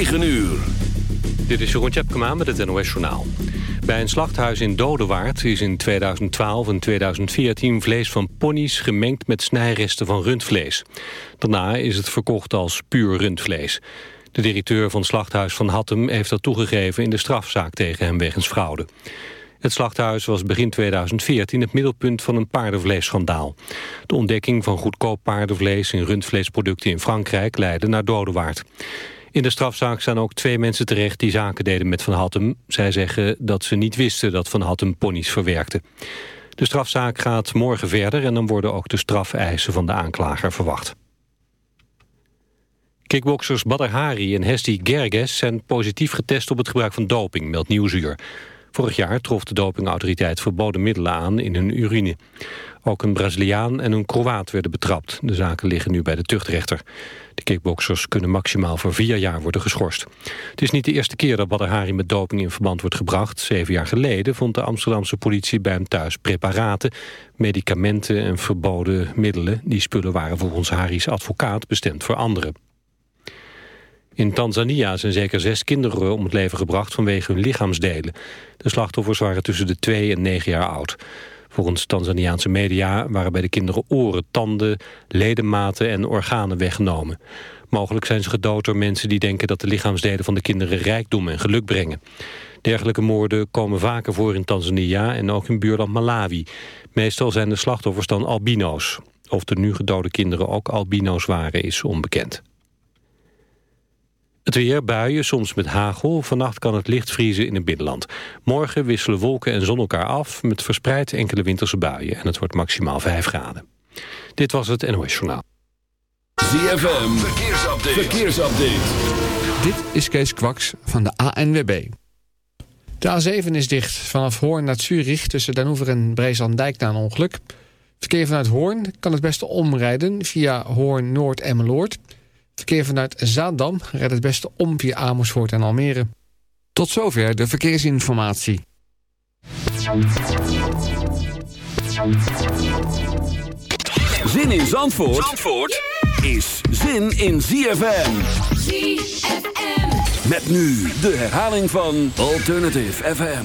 9 uur. Dit is Jeroen Tjepkema met het NOS Journaal. Bij een slachthuis in Dodewaard is in 2012 en 2014 vlees van ponies gemengd met snijresten van rundvlees. Daarna is het verkocht als puur rundvlees. De directeur van slachthuis van Hattem heeft dat toegegeven in de strafzaak tegen hem wegens fraude. Het slachthuis was begin 2014 het middelpunt van een paardenvleesschandaal. De ontdekking van goedkoop paardenvlees in rundvleesproducten in Frankrijk leidde naar Dodewaard. In de strafzaak staan ook twee mensen terecht die zaken deden met Van Hattem. Zij zeggen dat ze niet wisten dat Van Hattem ponies verwerkte. De strafzaak gaat morgen verder en dan worden ook de strafeisen van de aanklager verwacht. Kickboxers Badr Hari en Hesti Gerges zijn positief getest op het gebruik van doping, meldt Nieuwsuur. Vorig jaar trof de dopingautoriteit verboden middelen aan in hun urine. Ook een Braziliaan en een Kroaat werden betrapt. De zaken liggen nu bij de tuchtrechter. De kickboxers kunnen maximaal voor vier jaar worden geschorst. Het is niet de eerste keer dat Badr Hari met doping in verband wordt gebracht. Zeven jaar geleden vond de Amsterdamse politie bij hem thuis preparaten, medicamenten en verboden middelen. Die spullen waren volgens Hari's advocaat bestemd voor anderen. In Tanzania zijn zeker zes kinderen om het leven gebracht vanwege hun lichaamsdelen. De slachtoffers waren tussen de twee en negen jaar oud. Volgens Tanzaniaanse media waren bij de kinderen oren, tanden, ledematen en organen weggenomen. Mogelijk zijn ze gedood door mensen die denken dat de lichaamsdelen van de kinderen rijkdom en geluk brengen. Dergelijke moorden komen vaker voor in Tanzania en ook in buurland Malawi. Meestal zijn de slachtoffers dan albino's. Of de nu gedode kinderen ook albino's waren is onbekend. Het weer, buien, soms met hagel. Vannacht kan het licht vriezen in het binnenland. Morgen wisselen wolken en zon elkaar af... met verspreid enkele winterse buien. En het wordt maximaal 5 graden. Dit was het NOS Journaal. ZFM, verkeersupdate. verkeersupdate. Dit is Kees Kwaks van de ANWB. De A7 is dicht vanaf Hoorn naar Zurich... tussen Den Hoever en Breeslanddijk na een ongeluk. Verkeer vanuit Hoorn kan het beste omrijden... via Hoorn Noord en Meloord... Verkeer vanuit Zaandam redt het beste om via Amersfoort en Almere. Tot zover de verkeersinformatie. Zin in Zandvoort, Zandvoort is zin in ZFM. ZFM. Met nu de herhaling van Alternative FM.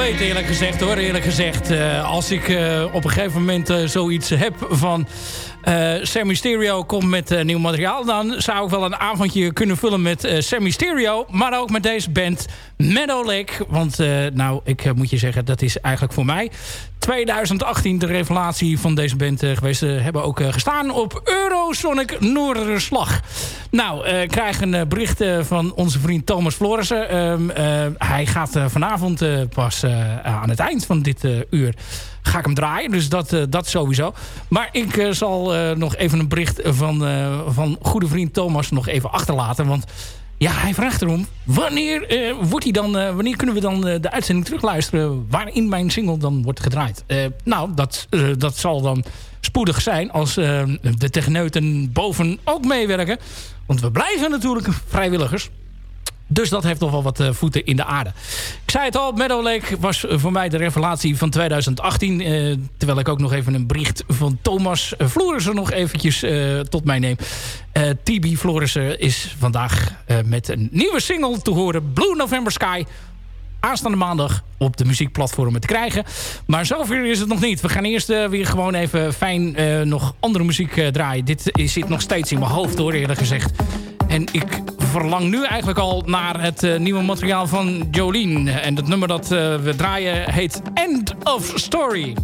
Weten, eerlijk gezegd hoor. Eerlijk gezegd, uh, als ik uh, op een gegeven moment uh, zoiets heb van... Sammy Stereo komt met nieuw materiaal... dan zou ik wel een avondje kunnen vullen met Sammy Stereo... maar ook met deze band Meadow Lake. Want nou, ik moet je zeggen, dat is eigenlijk voor mij... 2018 de revelatie van deze band geweest. Ze hebben ook gestaan op Eurosonic Noorderslag. Nou, ik krijg een bericht van onze vriend Thomas Florissen. Ehm, hij gaat vanavond pas aan het eind van dit uur ga ik hem draaien. Dus dat, dat sowieso. Maar ik zal nog even een bericht van, van goede vriend Thomas nog even achterlaten. Want ja, hij vraagt erom. Wanneer, wordt hij dan, wanneer kunnen we dan de uitzending terugluisteren... waarin mijn single dan wordt gedraaid? nou, dat, dat zal dan spoedig zijn als de techneuten boven ook meewerken. Want we blijven natuurlijk vrijwilligers. Dus dat heeft nog wel wat uh, voeten in de aarde. Ik zei het al, Meadow Lake was voor mij de revelatie van 2018. Uh, terwijl ik ook nog even een bericht van Thomas Florissen nog eventjes tot mij neem. TB Florissen is vandaag met een nieuwe single te horen. Blue November Sky. Aanstaande maandag op de muziekplatformen te krijgen. Maar zover is het nog niet. We gaan eerst weer gewoon even fijn nog andere muziek draaien. Dit zit nog steeds in mijn hoofd hoor eerlijk gezegd. En ik verlang nu eigenlijk al naar het uh, nieuwe materiaal van Jolene. En het nummer dat uh, we draaien heet End of Story.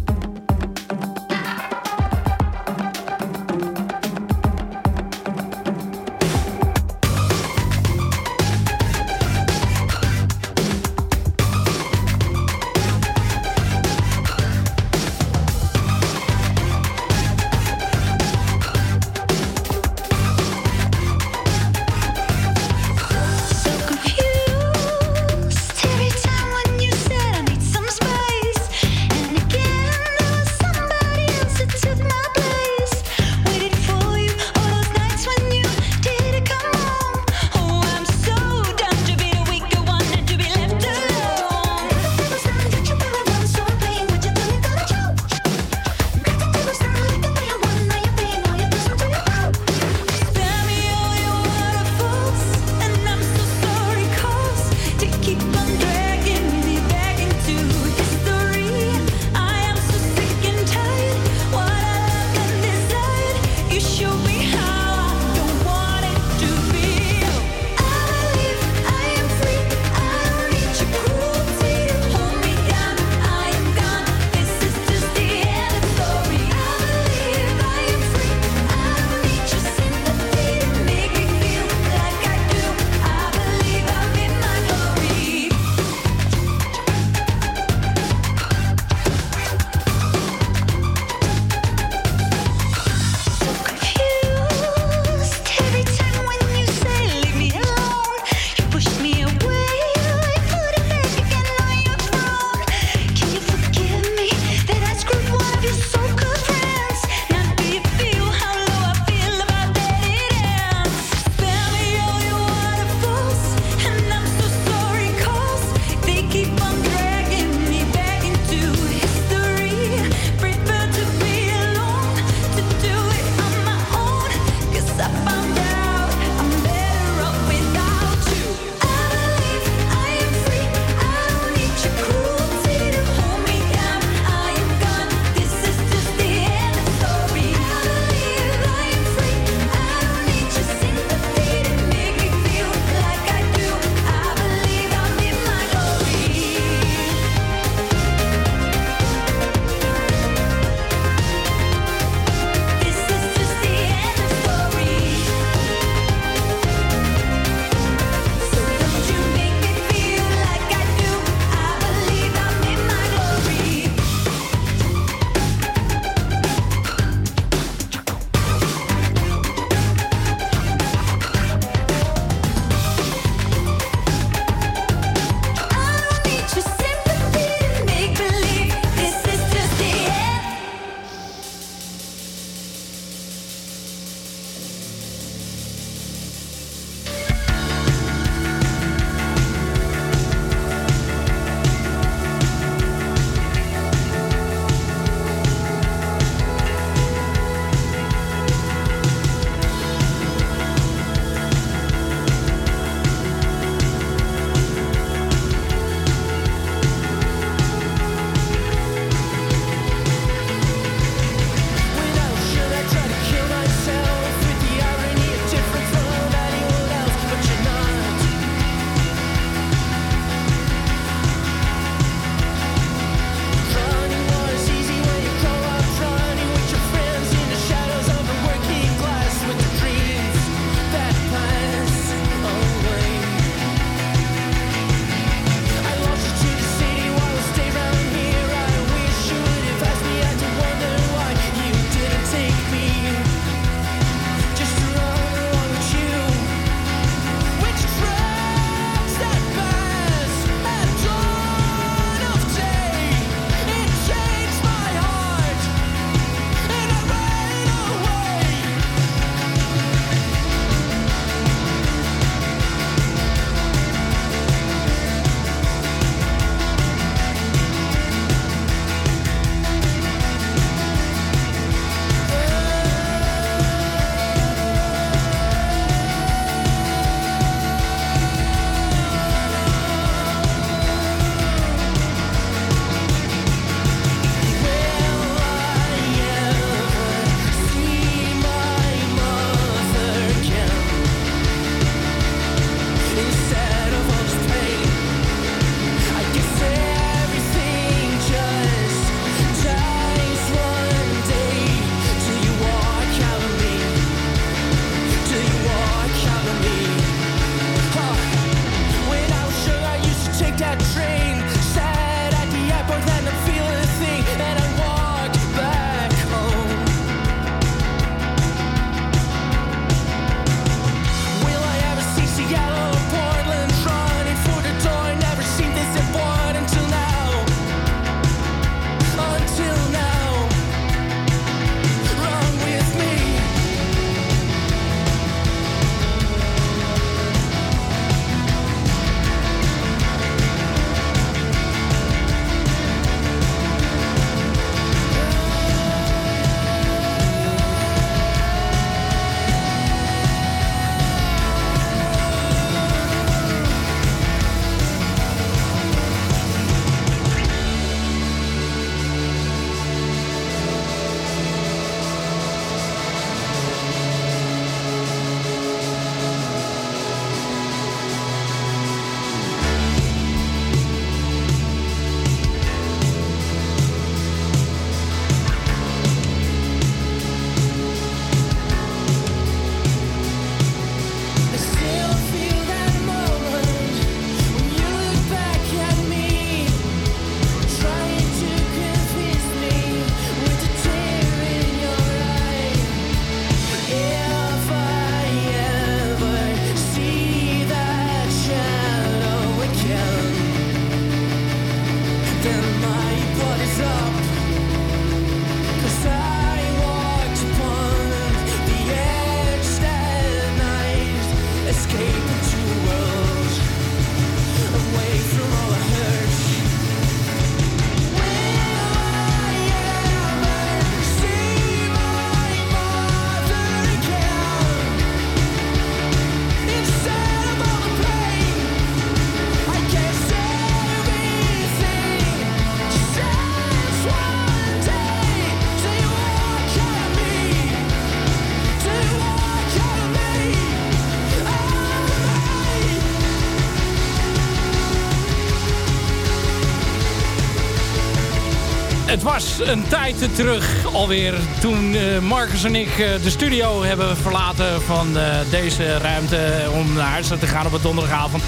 Was een tijd terug alweer toen uh, Marcus en ik uh, de studio hebben verlaten van uh, deze ruimte om naar huis te gaan op een donderdagavond.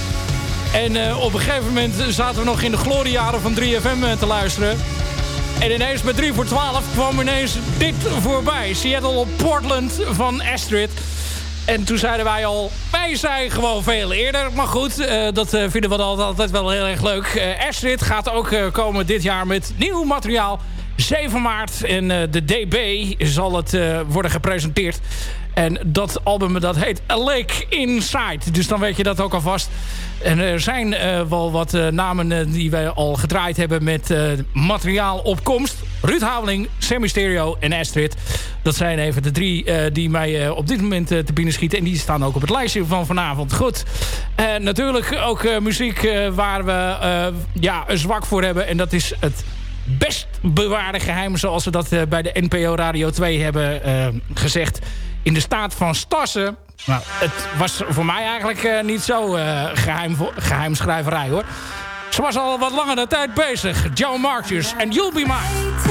En op een gegeven moment zaten we nog in de gloriejaren van 3FM te luisteren. En ineens met 3 voor 12 kwam ineens dit voorbij. Seattle Portland van Astrid. En toen zeiden wij al, wij zijn gewoon veel eerder. Maar goed, uh, dat uh, vinden we altijd wel heel erg leuk. Uh, Astrid gaat ook komen dit jaar met nieuw materiaal. 7 maart en de DB zal het worden gepresenteerd. En dat album dat heet A Lake Inside. Dus dan weet je dat ook alvast. En er zijn wel wat namen die wij al gedraaid hebben met materiaalopkomst. Ruud Haveling, Stereo en Astrid. Dat zijn even de drie die mij op dit moment te binnen schieten. En die staan ook op het lijstje van vanavond. Goed. Natuurlijk ook muziek waar we ja, een zwak voor hebben. En dat is het best bewaarde geheim. Zoals we dat bij de NPO Radio 2 hebben gezegd in de staat van Stassen. Nou, het was voor mij eigenlijk niet zo geheim, geheimschrijverij hoor. Ze was al wat langer de tijd bezig. Joe Marchers en You'll Be Mine.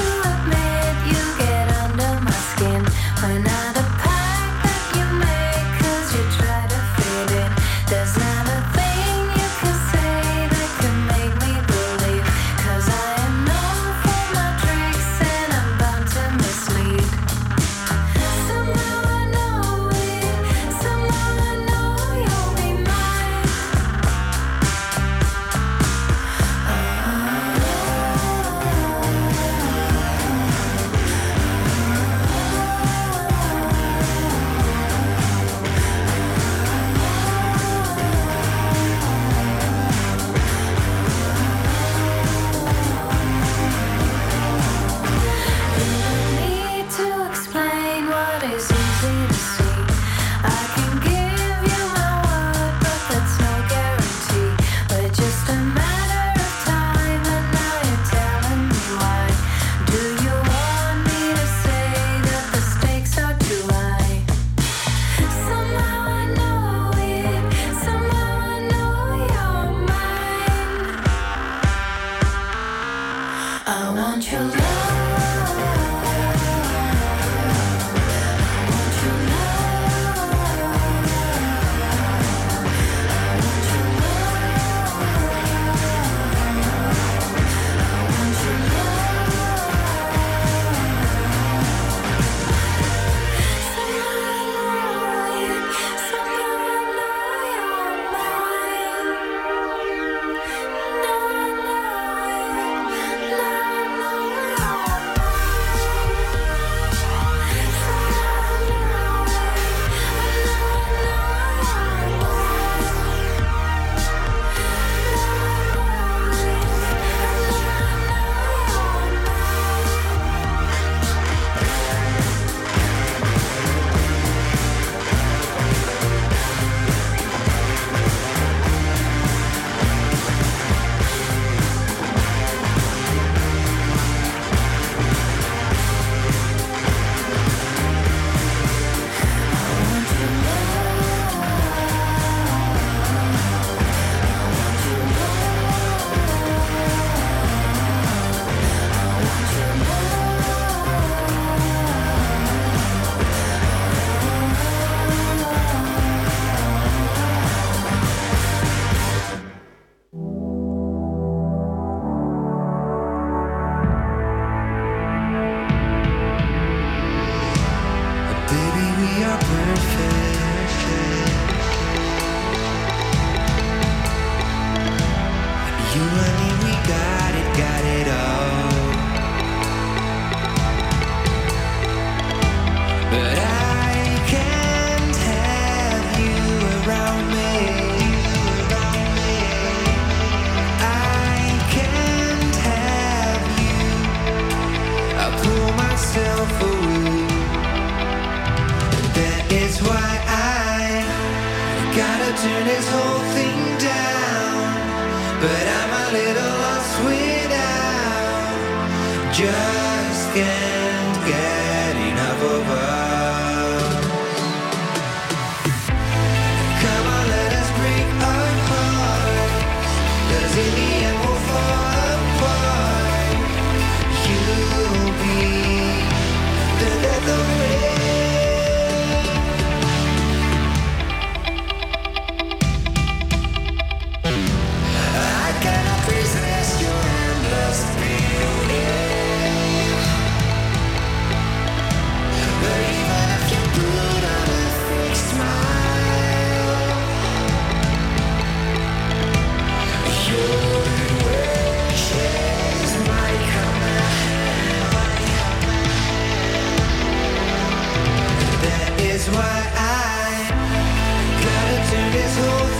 In the end we'll fall apart. so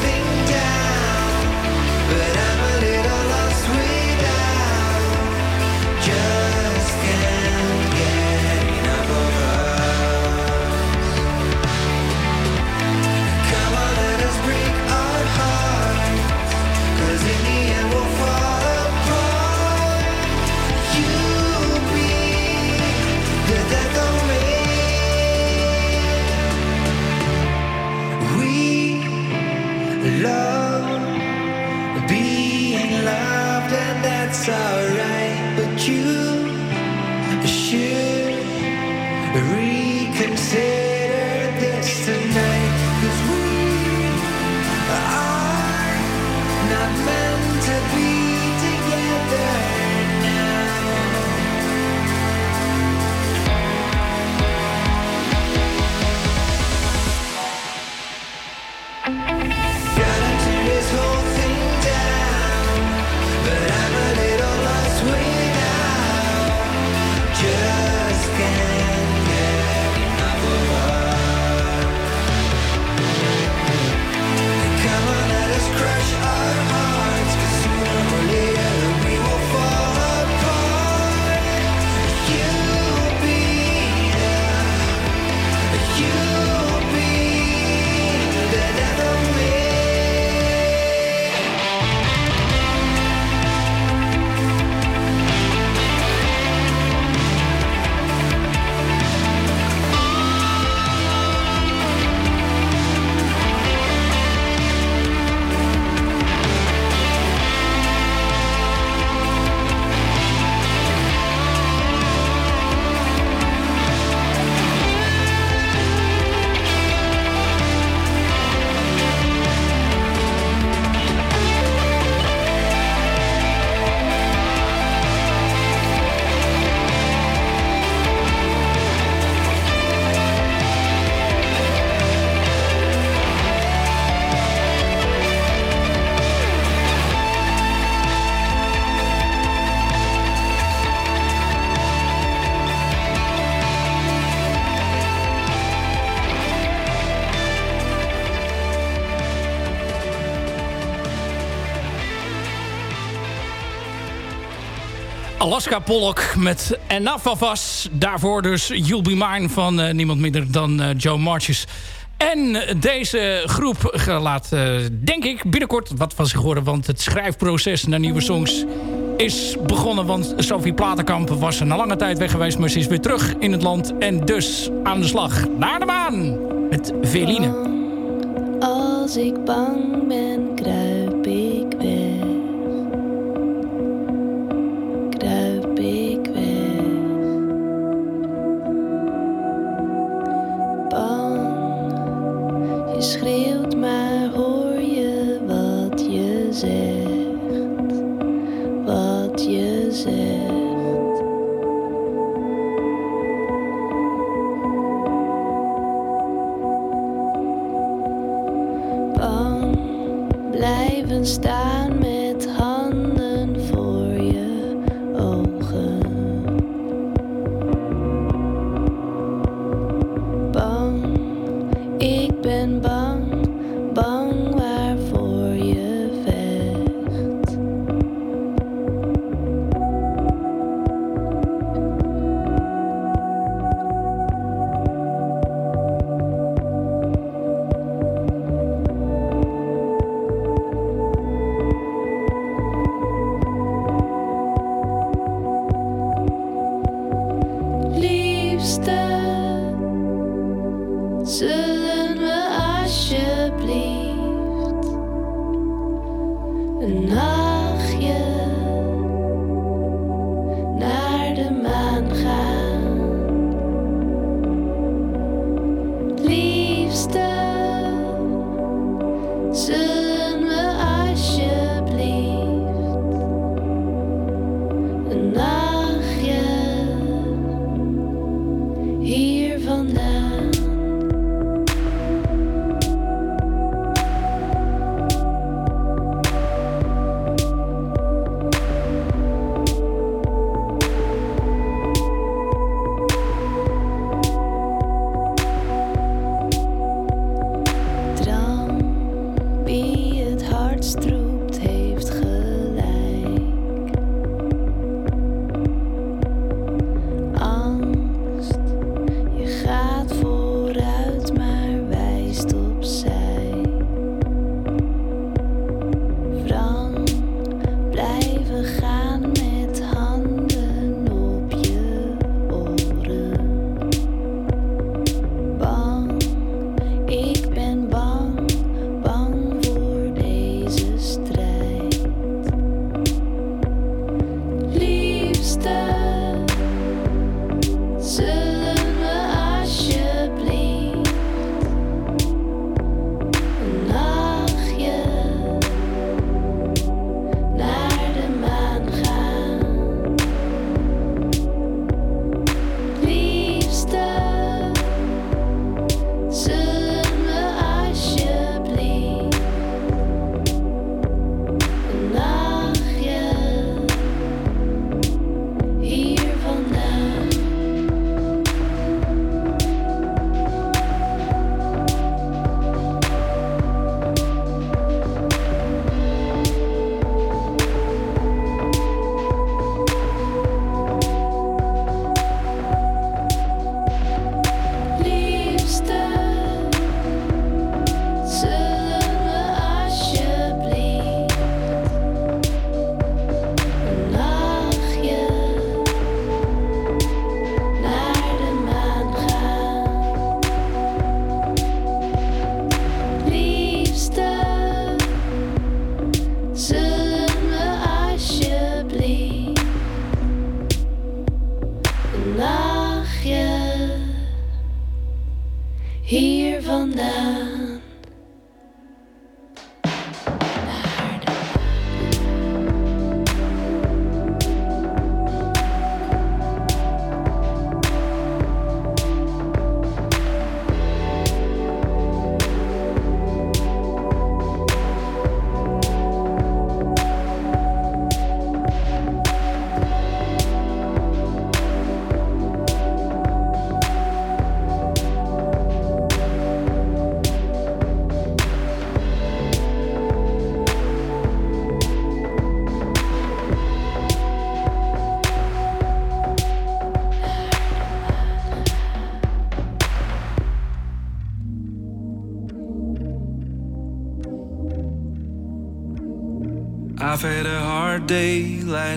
Alaska Pollock met Enough. Daarvoor dus You'll Be Mine van uh, niemand minder dan uh, Joe Marches. En deze groep laat, uh, denk ik, binnenkort wat van zich horen. Want het schrijfproces naar nieuwe songs is begonnen. Want Sophie Platenkamp was een lange tijd weg geweest. Maar ze is weer terug in het land. En dus aan de slag naar de maan met Veline. Als ik bang ben, kruip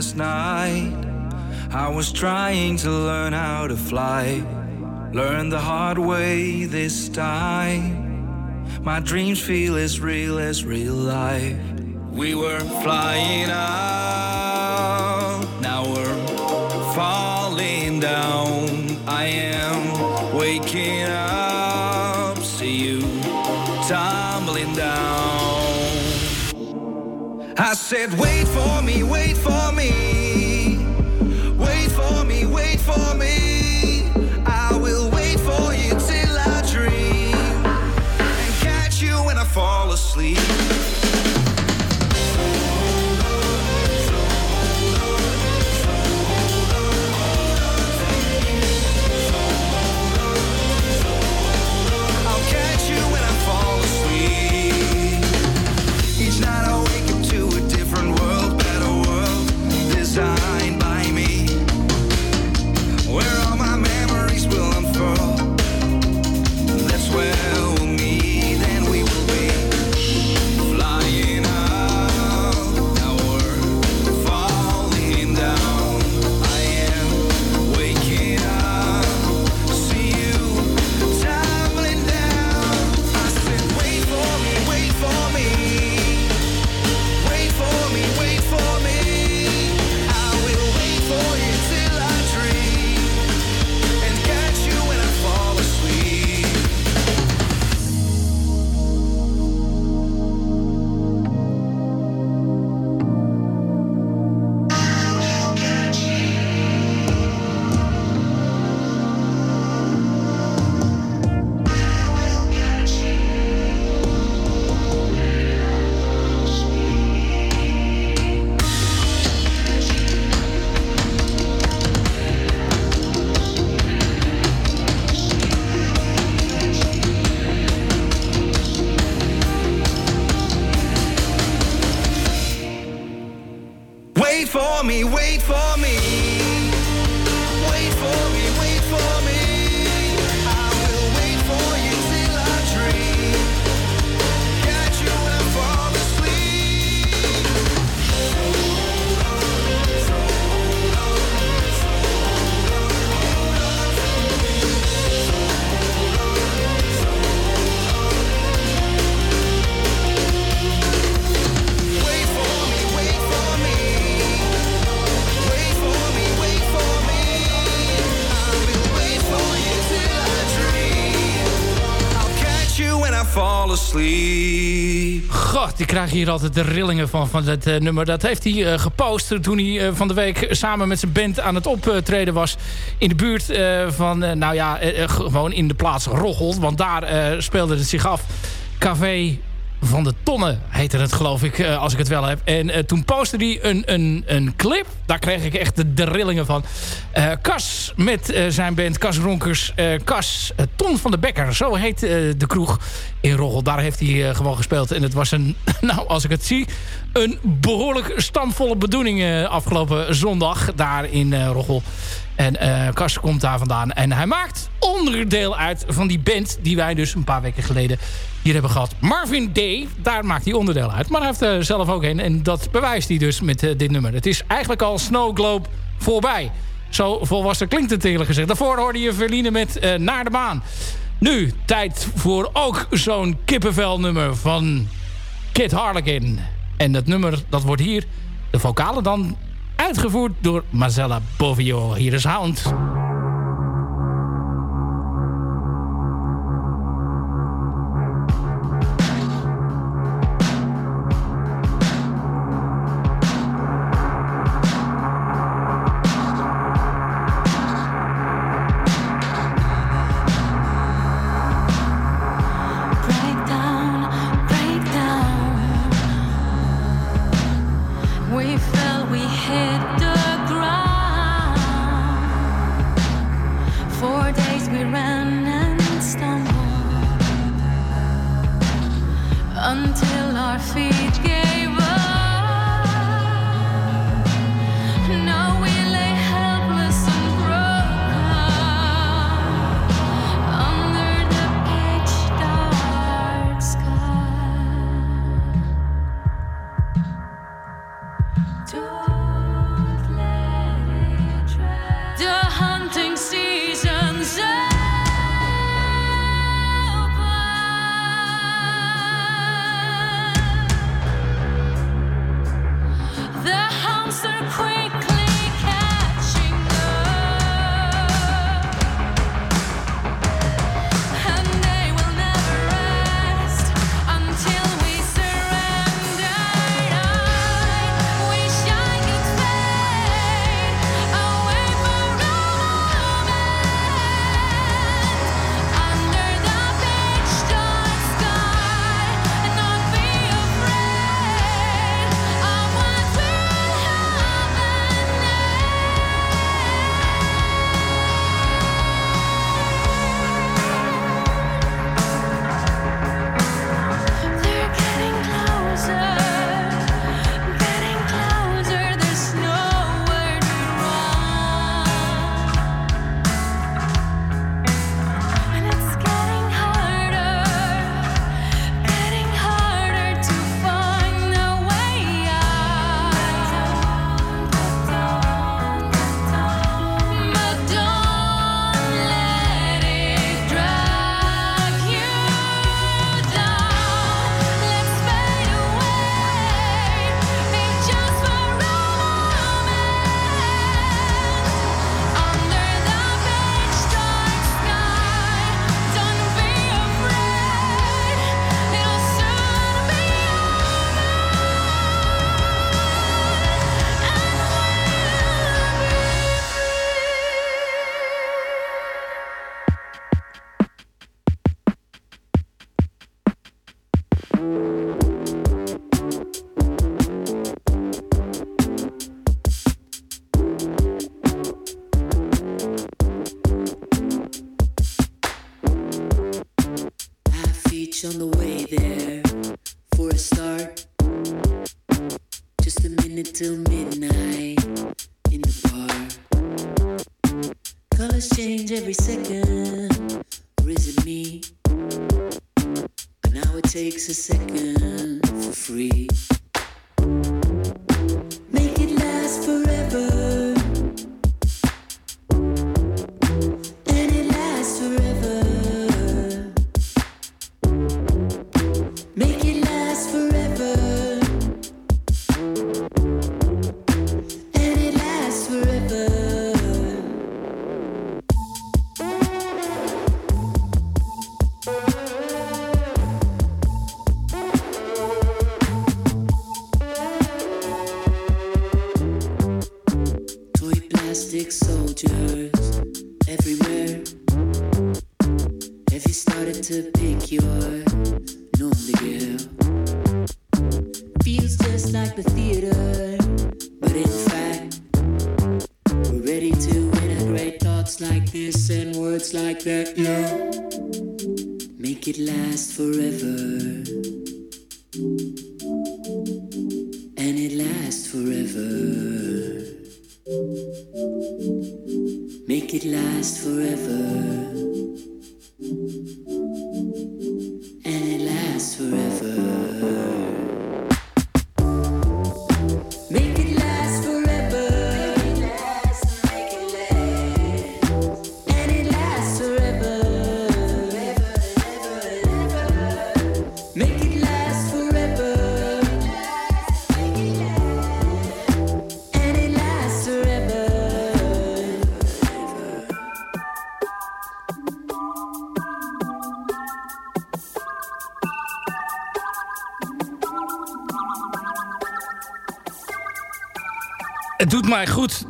last night. I was trying to learn how to fly. learn the hard way this time. My dreams feel as real as real life. We were flying high. I said, wait for me, wait for me. Wait for me, wait for me. I will wait for you till I dream and catch you when I fall asleep. Hier altijd de rillingen van, van dat eh, nummer. Dat heeft hij eh, gepost toen hij eh, van de week samen met zijn band aan het optreden was. In de buurt van, nou ja, gewoon in de plaats Roggel. Want daar speelde het zich af. Café van de Tonnen heette het geloof ik, uh, als ik het wel heb. En uh, toen postte hij een, een, een clip. Daar kreeg ik echt de, rillingen van. Uh, Cas met zijn band Cas Ronkers. Cas Ton van de Bekker, zo heet de kroeg in Roggel. Daar heeft hij gewoon gespeeld. En het was een, nou als ik het zie, een behoorlijk stamvolle bedoeling afgelopen zondag. Daar in Roggel. En Cas komt daar vandaan. En hij maakt onderdeel uit van die band die wij dus een paar weken geleden hier hebben gehad. Marvin Day, daar maakt hij onderdeel uit. Maar hij heeft er zelf ook een. En dat bewijst hij dus met uh, dit nummer. Het is eigenlijk al Snow Globe voorbij. Zo volwassen klinkt het eerlijk gezegd. Daarvoor hoorde je Verline met uh, Naar de Maan. Nu, tijd voor ook zo'n kippenvelnummer van Kid Harlequin. En dat nummer, dat wordt hier, de vocalen dan, uitgevoerd door Marcella Bovio. Hier is Hound.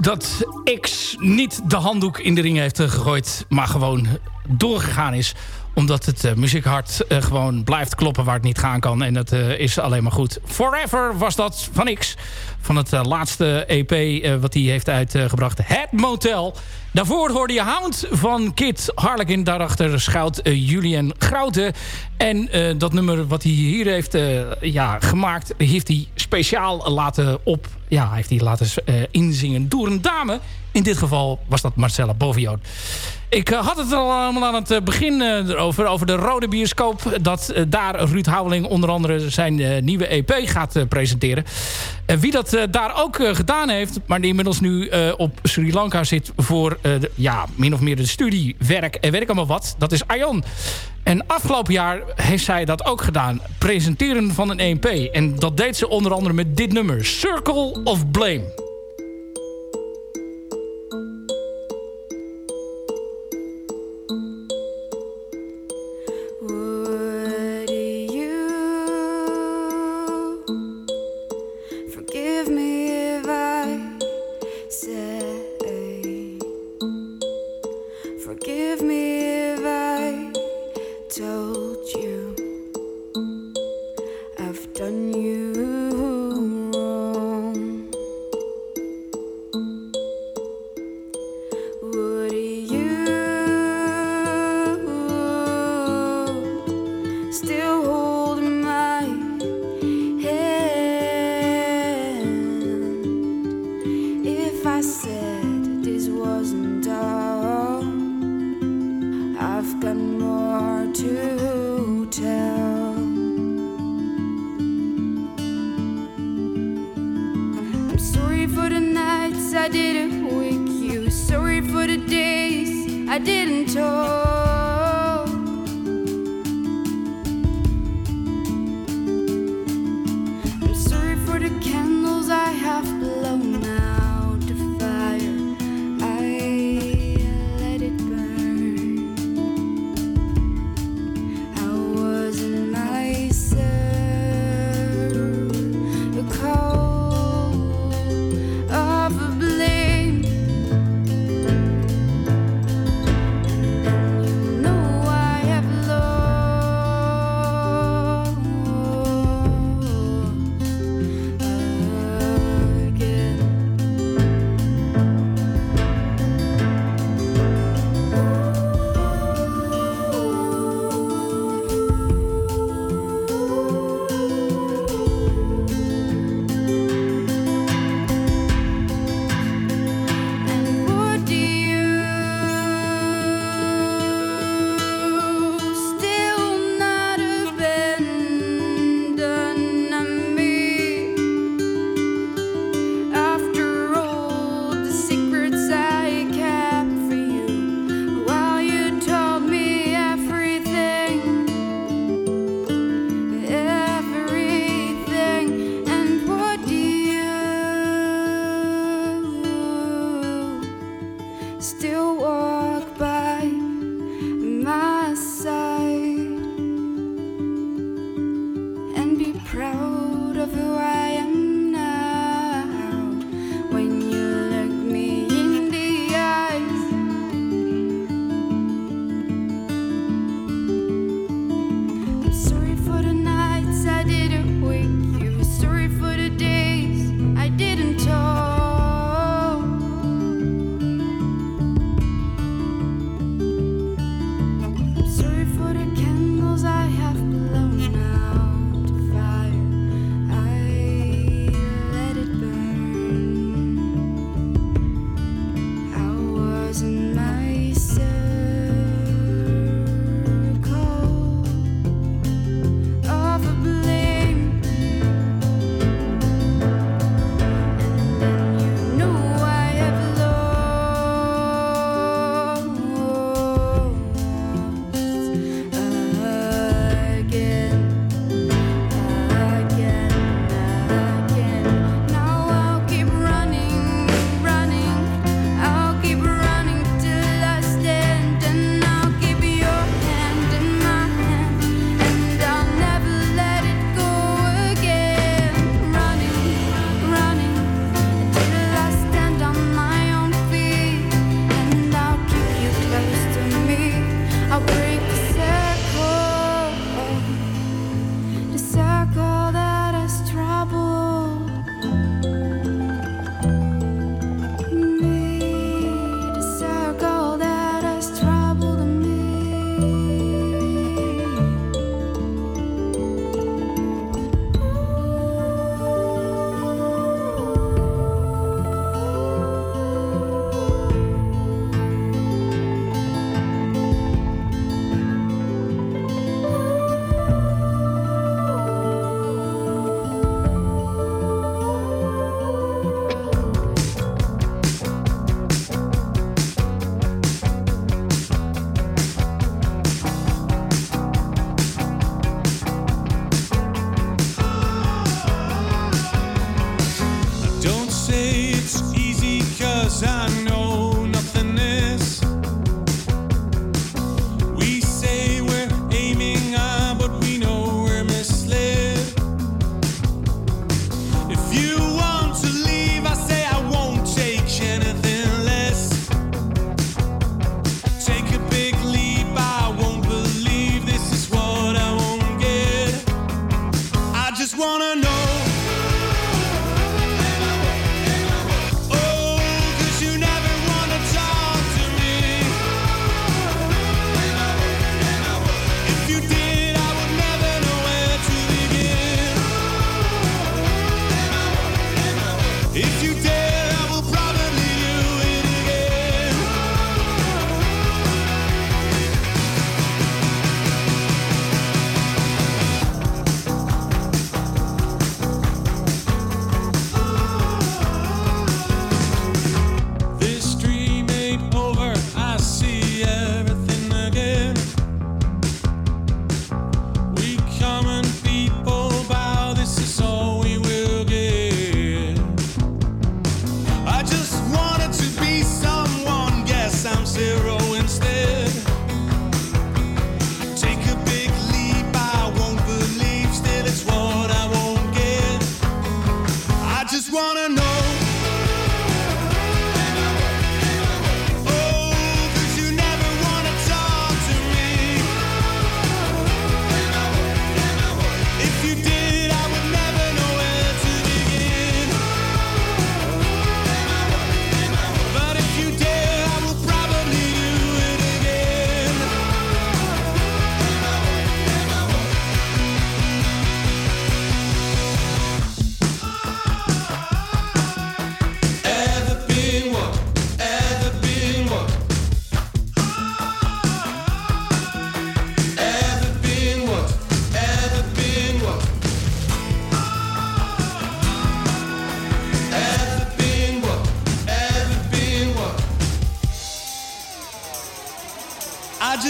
Dat X niet de handdoek in de ring heeft eh, gegooid... maar gewoon doorgegaan is. Omdat het uh, muziekhart uh, gewoon blijft kloppen waar het niet gaan kan. En dat is alleen maar goed. Forever was dat van X. Van het laatste EP wat hij heeft uitgebracht. Het Motel. Daarvoor hoorde je Hound van Kid Harlequin. Daarachter schuilt Julian Grouten. En dat nummer wat hij hier heeft ja, gemaakt... heeft hij speciaal laten op... Ja, heeft hij laten inzingen door een dame. In dit geval was dat Marcella Bovion. Ik had het al allemaal aan het begin erover. Over de rode bioscoop. Dat daar Ruud Houweling onder andere zijn nieuwe EP gaat presenteren. Wie dat daar ook gedaan heeft. Maar die inmiddels nu op Sri Lanka zit. Voor de, ja, min of meer de studie, werk en weet ik allemaal wat. Dat is Ayon. En afgelopen jaar heeft zij dat ook gedaan. Presenteren van een EP. En dat deed ze onder andere met dit nummer. Circle of Blame.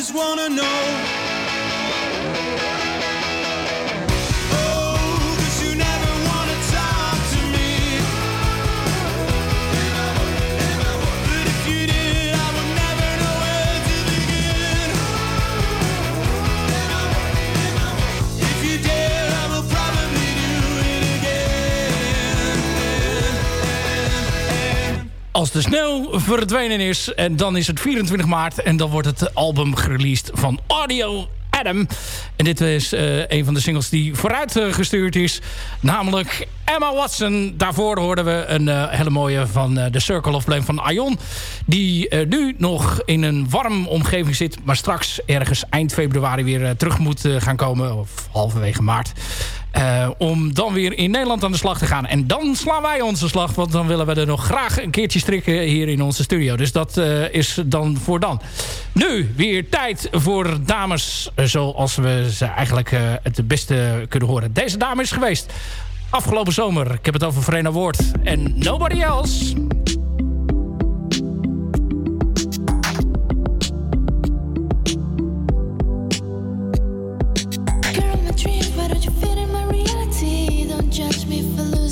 Just wanna know. Als de sneeuw verdwenen is, en dan is het 24 maart... en dan wordt het album gereleased van Audio Adam. En dit is eh, een van de singles die vooruit eh, gestuurd is. Namelijk Emma Watson. Daarvoor hoorden we een eh, hele mooie van The Circle of Blame van Ion. Die nu nog in een warm omgeving zit... maar straks ergens eind februari weer terug moet gaan komen. Of halverwege maart. Eh, om dan weer in Nederland aan de slag te gaan. En dan slaan wij onze slag. Want dan willen we er nog graag een keertje strikken hier in onze studio. Dus dat eh, is dan voor dan. Nu weer tijd voor dames eh, zoals we ze eigenlijk het beste kunnen horen. Deze dame is geweest afgelopen zomer. Ik heb het over Verena Woord en Nobody Else.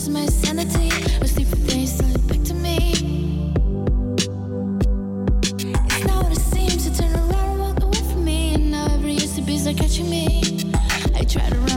My sanity. Back to me. It's not what it seems. Turn around and walk away from me, and now every are catching me. I try to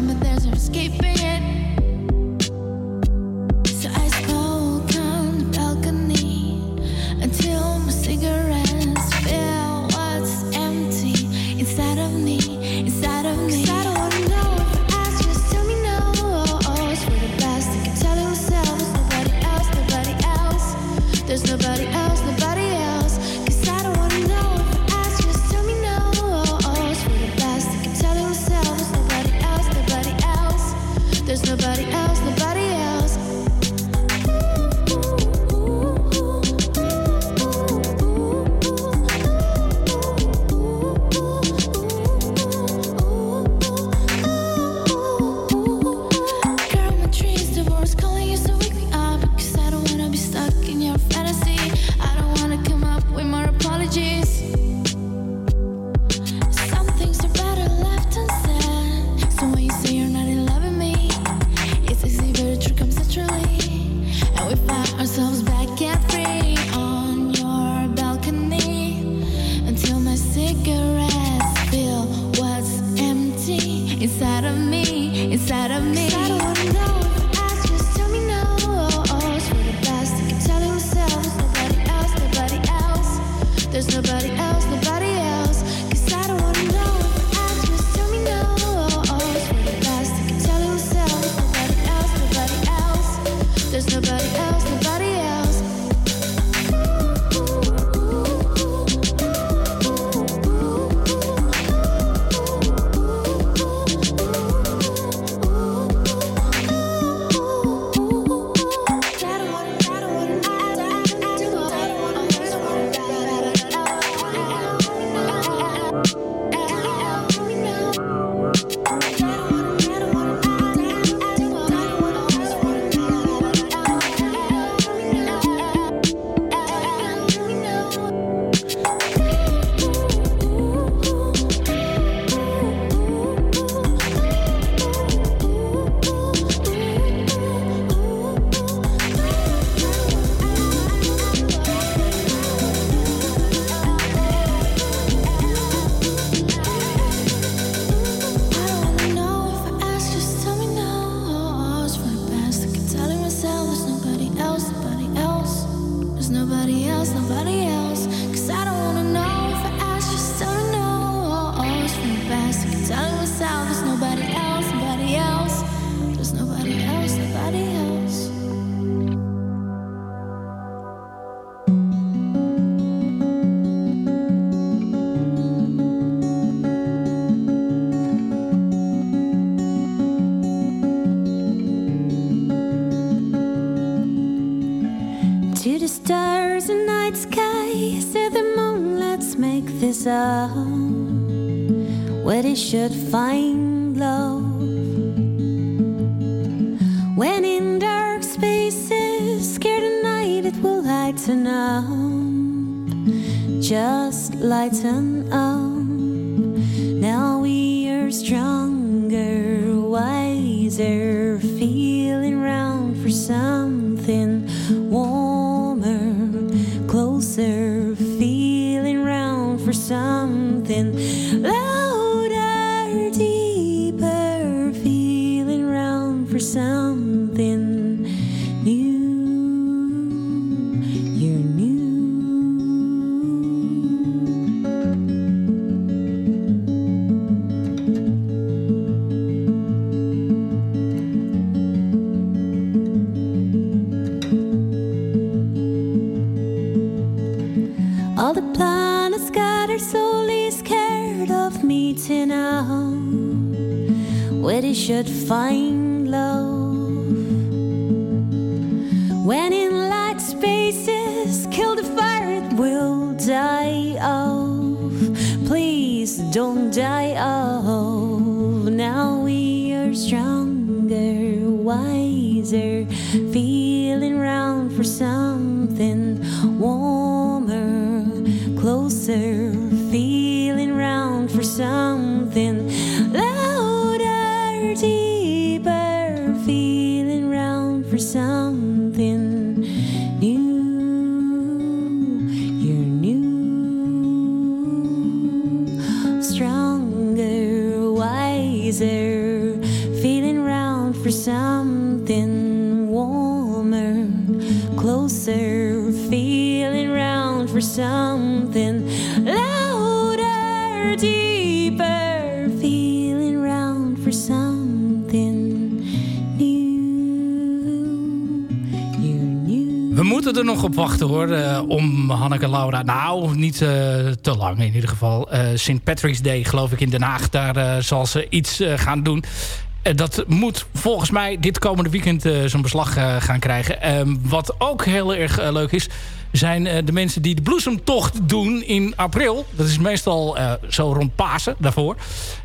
eh, te lang in ieder geval. Eh St. Patrick's Day geloof ik in Den Haag. Daar eh, zal ze iets gaan doen. Dat moet volgens mij dit komende weekend zo'n beslag gaan krijgen. Ehm, wat ook heel erg leuk is... zijn de mensen die de bloesemtocht doen in april. Dat is meestal zo rond Pasen daarvoor.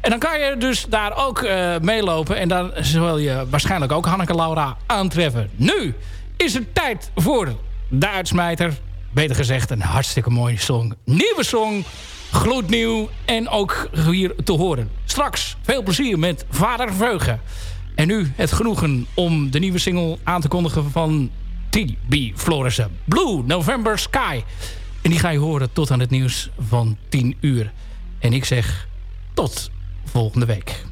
En dan kan je dus daar ook meelopen. En dan zul je waarschijnlijk ook Hanneke Laura aantreffen. Nu is het tijd voor de uitsmijter. Beter gezegd, een hartstikke mooie song. Nieuwe song, gloednieuw en ook hier te horen. Straks veel plezier met Vader Veugen. En nu het genoegen om de nieuwe single aan te kondigen van T.B. Florissen. Blue November Sky. En die ga je horen tot aan het nieuws van 10 uur. En ik zeg tot volgende week.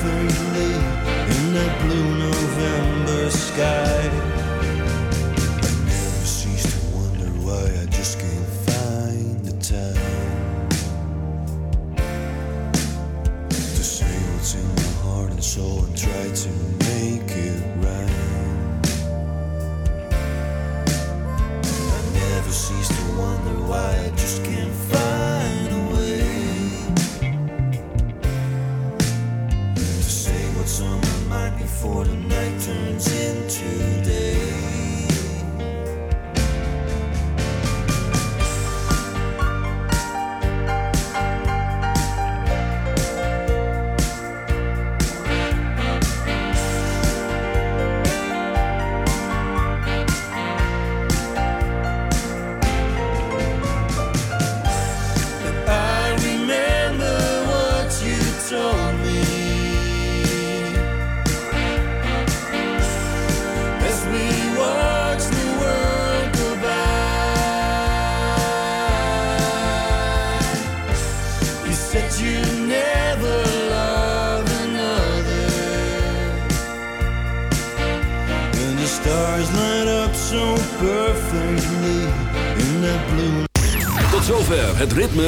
differently in that blue November sky. I never cease to wonder why I just can't find the time to say what's in my heart and soul and try to.